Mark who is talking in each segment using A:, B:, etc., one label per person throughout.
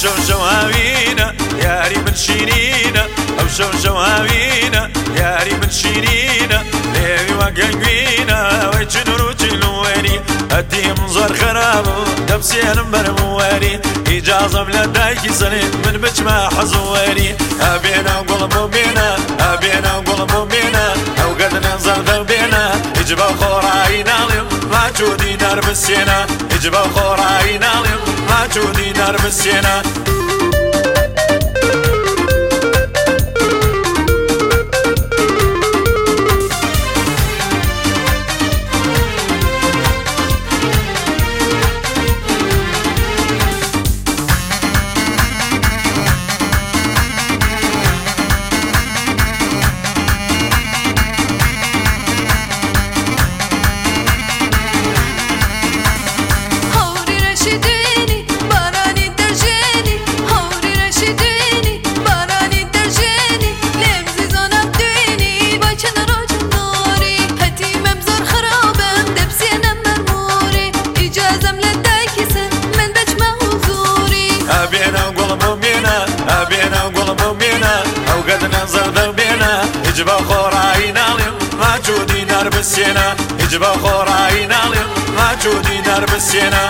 A: شو شو هاوینە یاری من شیرینە ئەو شو شو هاوینە یاری من شیرینە لێوی وەگەنگوینە ئەوەی چ نوروچی نوێری ئەتیم زۆر خراپ و دەپسێنم بەرموەری ئیجازم لە دایکی سنێت من بچمە حەزوەری ئەبێنا گوڵم و بێنە ئەبێنا گوڵم و بێنە ئەو گەدنە زەردە بێنە هیچ بە خۆڕایی ناڵێم هاچوو دیدار بسێنە ئجبە خۆڕایی ناڵێم هاچوو دیدار بسێنە ئەبێنە گوڵم بێنە ئەبێنە گوڵم بێنە ئەو گەدنە زەردە بێنە هجبە خۆڕایی ناڵێم ماچوو دینار بسێنە هجبە خۆڕایی ناڵێم ماچوو دینار بسێنە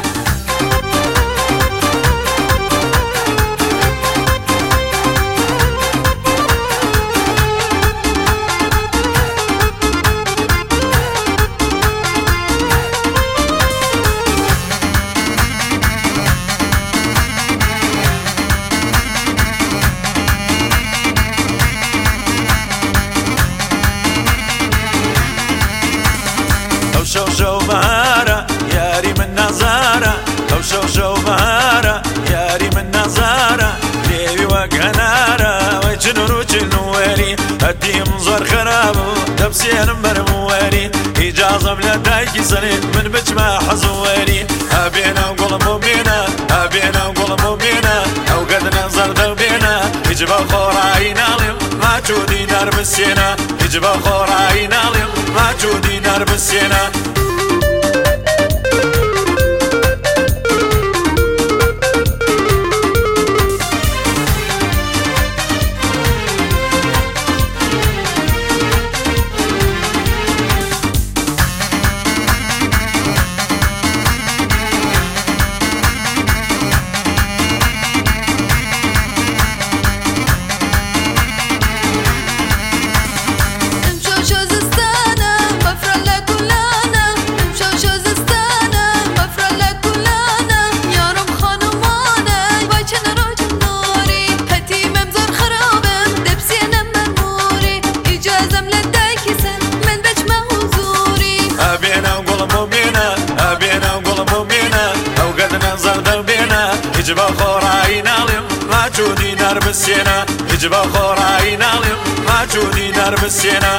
A: ئەتیم زۆر خراپ و دەپسێنم بەرم وەری ئیجازم لە دایکی سەرێت من بچمە حەزوەری هەبێنە گوڵم و بێنە هەبێنە گوڵم و بێنە ئەو گەدنە زەردە بێنە هیچبە خۆڕایی ناڵیم ماچودی نەرمسێنە هیچبە خۆڕایی ناڵیم ماچودی نەرمسێنە هجبا خۆڕایی ناڵیم ماچودی نەرمسێنە هجبا خۆڕایی ناڵیم ماچودی نەرمسێنە.